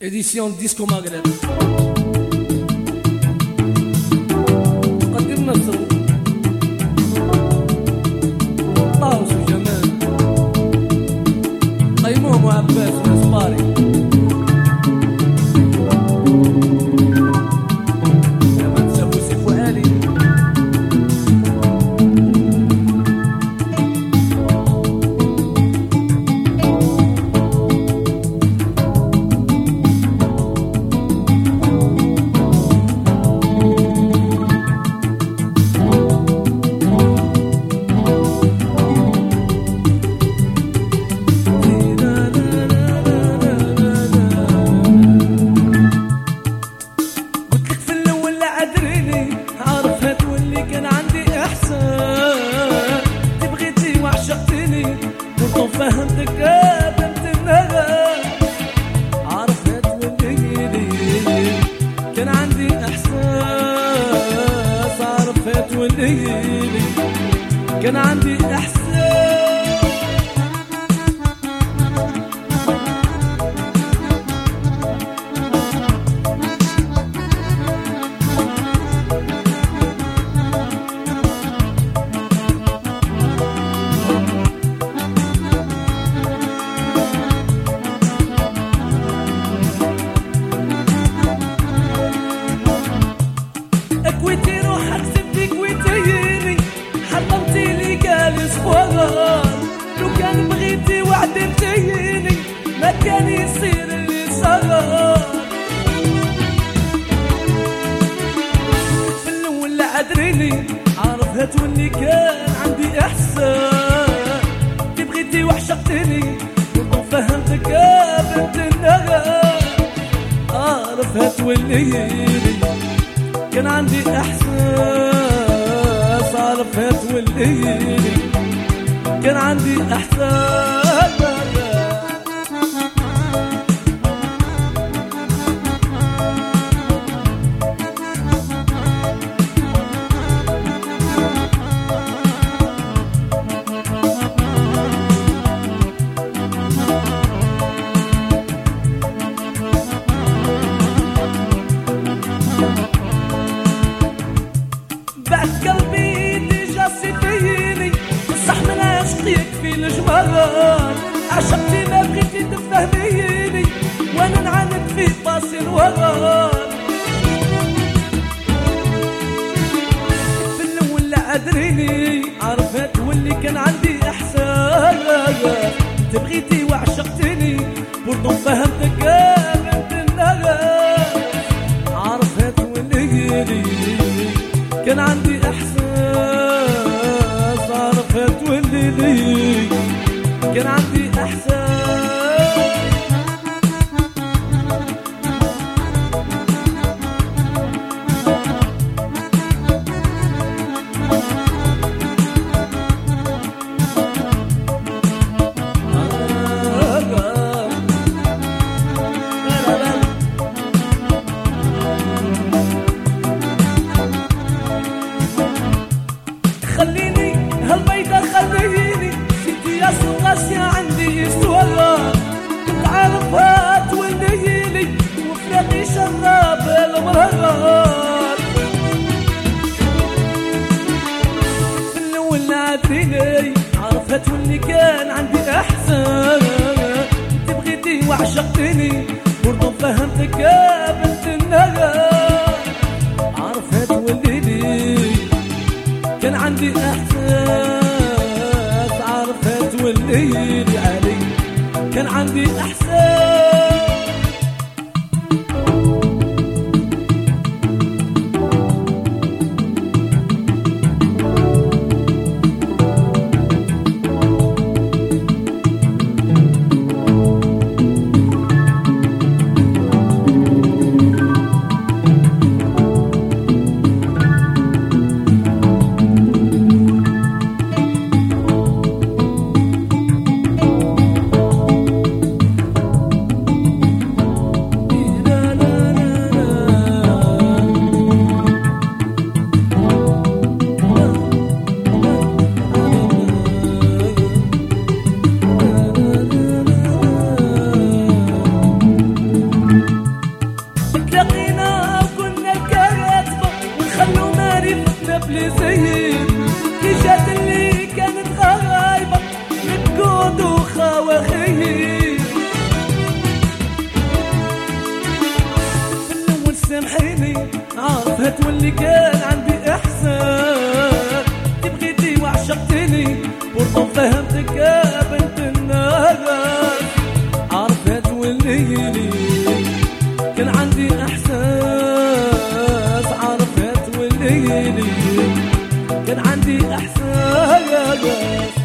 édition Disco Maghreb تقدم نصر طاوس وجمال قيموم وعباس تولي كان عندي إحساس فوق لو كان بغيتي وعدتيني ما كان يصير اللي صار في الأول لا عذريني عارفها تولي كان عندي احسان انت بغيتي وعشقتني برضو فهمتك بنت النغم. عارفها تولي كان عندي إحساس. عرفت تولي كان عندي أحساس بغيتي وعشقتني برضو فهمتك يا بنت النغم عرفت واللي كان عندي إحساس. عرفت كان عندي هالبيضة خليني ستي يا سقاس يا عندي سؤال كنت عارفها توليلي وفراقي شراب المرهات في الأول ناديني عرفها تولي كان عندي إحسان. انت بغيتي وعشقتني برضو فهمتك لي علي. كان عندي أحساس عارف قبل زيد اجت اللي كانت غايبة بتقود وخواخيب من اول سامحيني عرفت واللي كان عندي احسان تبغيتي وعشقتني برضو فهمتك عارفة